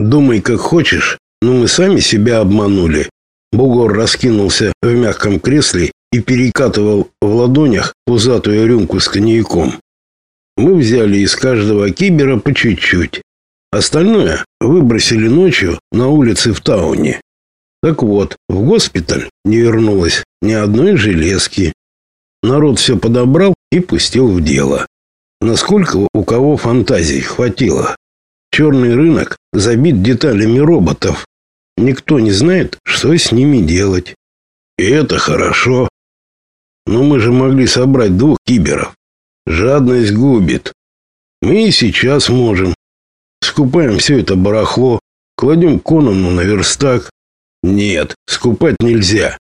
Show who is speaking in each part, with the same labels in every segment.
Speaker 1: Думай, как хочешь, но мы сами себя обманули. Бугор раскинулся в мягком кресле и перекатывал в ладонях пузатую рюмку с коньяком. Мы взяли из каждого кибера по чуть-чуть. Остальное выбросили ночью на улице в Тауне. Так вот, в госпиталь не вернулось ни одной железки. Народ все подобрал и пустил в дело. Насколько у кого фантазий хватило. Черный рынок забит деталями роботов. Никто не знает, что с ними делать. И это хорошо. Но мы же могли собрать двух киберов. Жадность губит. Мы и сейчас можем. Скупаем все это барахло, кладем Конану на верстак. Нет, скупать нельзя.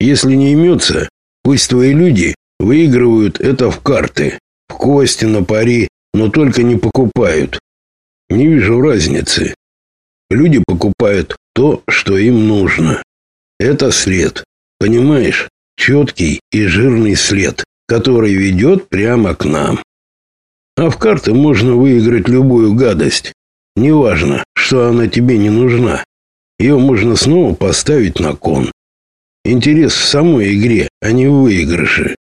Speaker 1: Если не имется, пусть твои люди выигрывают это в карты, в кости, на пари, но только не покупают. Не вижу разницы. Люди покупают то, что им нужно. Это след. Понимаешь? Четкий и жирный след, который ведет прямо к нам. А в карты можно выиграть любую гадость. Неважно, что она тебе не нужна. Ее можно снова поставить на кон. Интерес в самой игре, а не в выигрыше.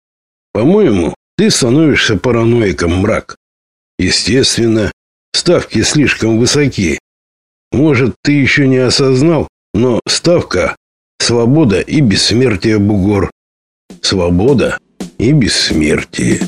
Speaker 1: По-моему, ты становишься параноиком, мрак. Естественно, ставки слишком высоки. Может, ты еще не осознал, но ставка – свобода и бессмертие бугор. Свобода и бессмертие.